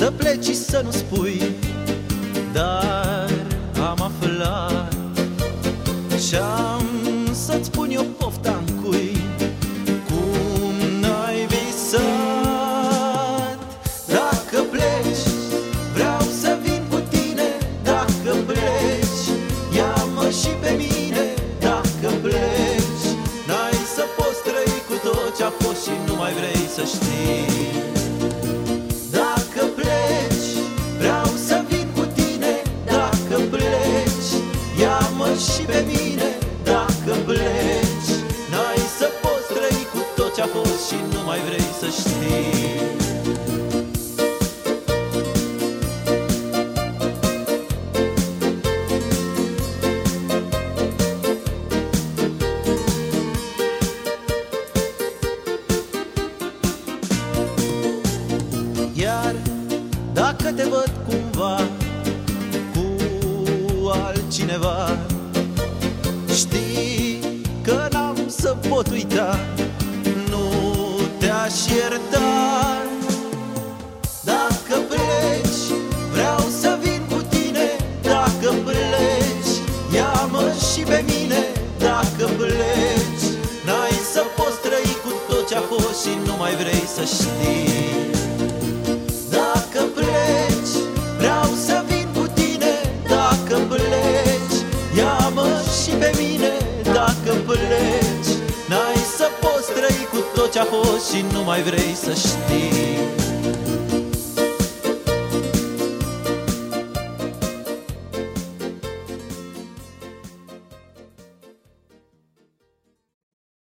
Să pleci să nu spui Dar am aflat Și am să spun eu pofta Cum ai visat Dacă și pe mine Dacă pleci, n-ai să poți trăi cu tot ce-a fost Și nu mai vrei să știi. Dacă pleci, vreau să vin cu tine Dacă pleci, ia-mă și pe mine Dacă pleci, n-ai să poți trăi cu tot ce-a fost Și nu mai vrei să știi Iar dacă te văd cumva cu altcineva Știi că n-am să pot uita Nu te-aș ierta. Dacă pleci, vreau să vin cu tine Dacă pleci, ia-mă și pe mine. Dacă pleci, n-ai să poți trăi cu tot ce-a fost Și nu mai vrei să știi pleci, n-ai să poți trăi cu tot ce-a fost Și nu mai vrei să știi